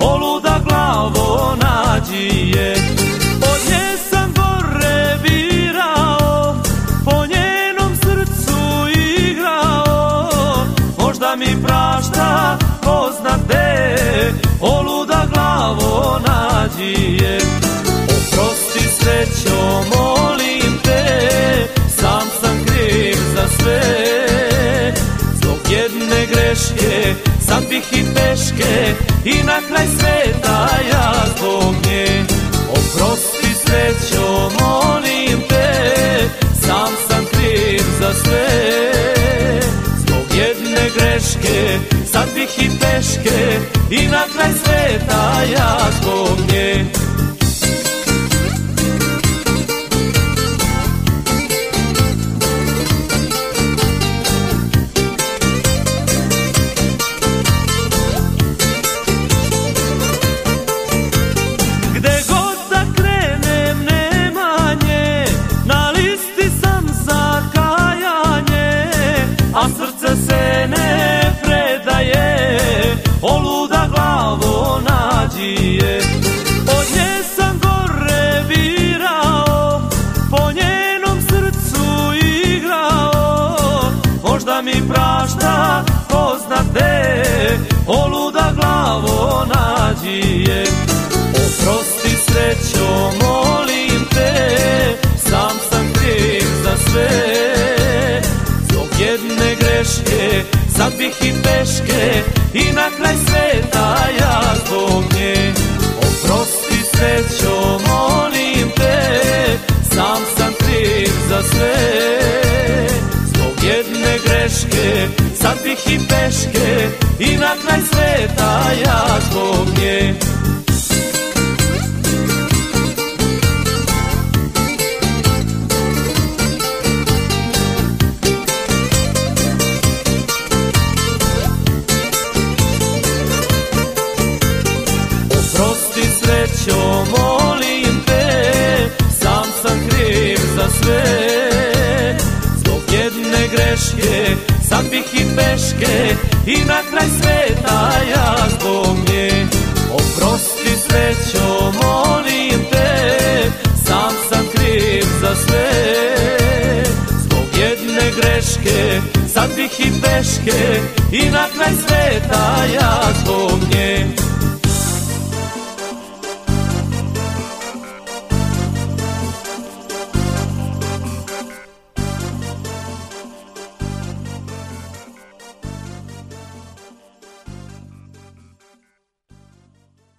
Oluda glavo nađi je. Od nje sam gore birao Po njenom srcu igrao. Možda mi prašta ko zna gde. Oluda glavo nađi je. Oprosti srećo molim te Sam sam kriv za sve. Zbog jedne greške i na kraj sveta ja zbog nje. Oprosti srećo, molim te Sam sam kriv za sve. Zbog jedne greške Sad bih i peške I na kraj sveta ja zbog nje mi prašta ko zna gde O luda glavo nađi je. Oprosti srećo, molim te Sam sam kriv za sve. Zbog jedne greške Sad bih i peške I na kraj sveta ja zbog nje. Oprosti srećo, molim te Sam sam kriv za sve greške Sad bih i peške I na kraj sveta ja zbog nje greške Sad bih i peške I na kraj sveta ja zbog nje. Oprosti srećo, molim te Sam sam kriv za sve. Zbog jedne greške Sad bih i peške I na kraj sveta ja